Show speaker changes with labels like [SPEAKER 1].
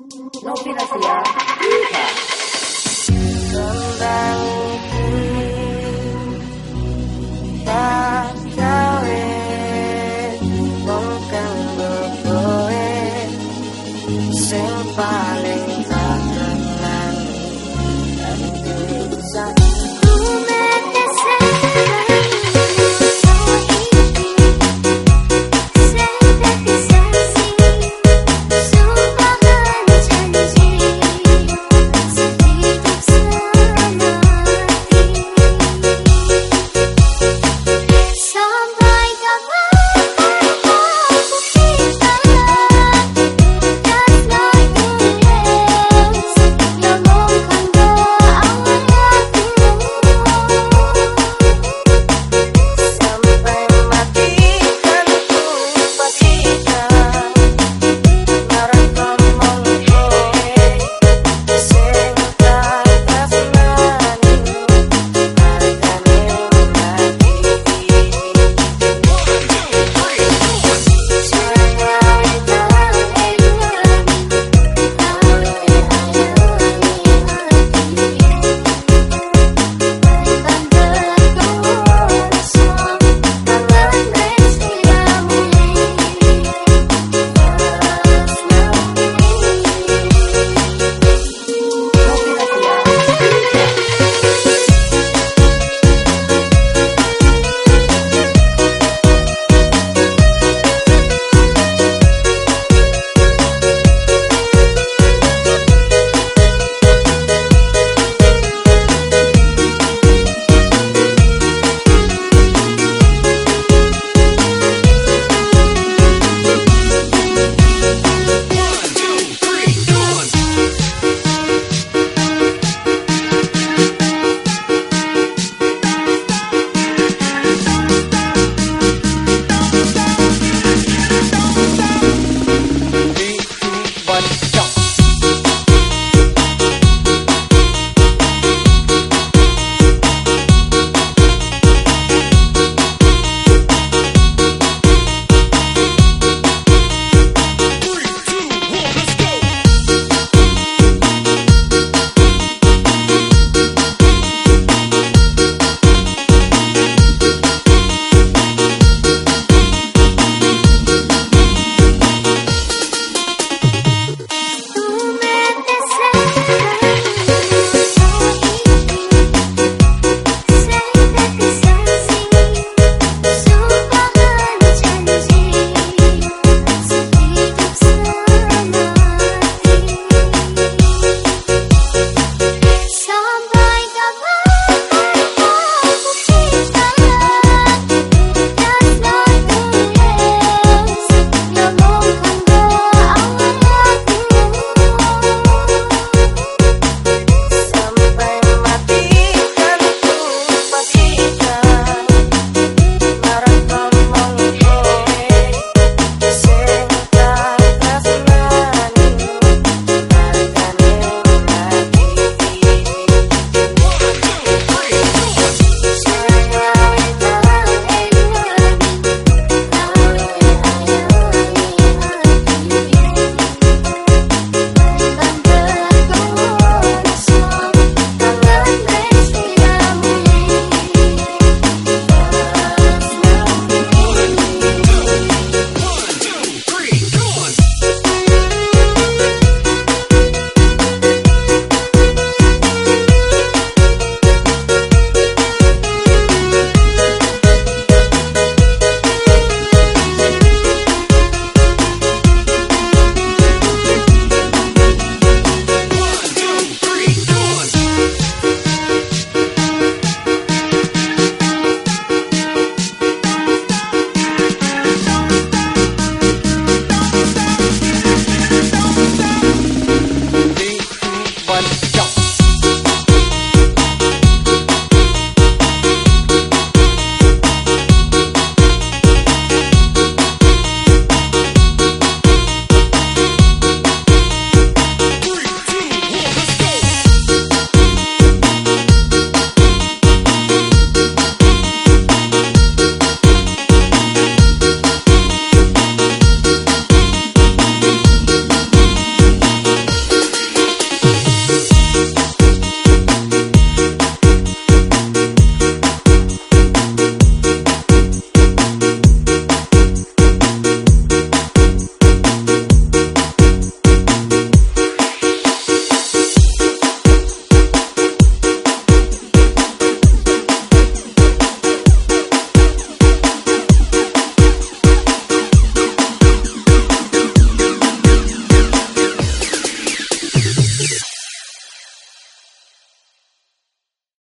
[SPEAKER 1] Nopi na ah.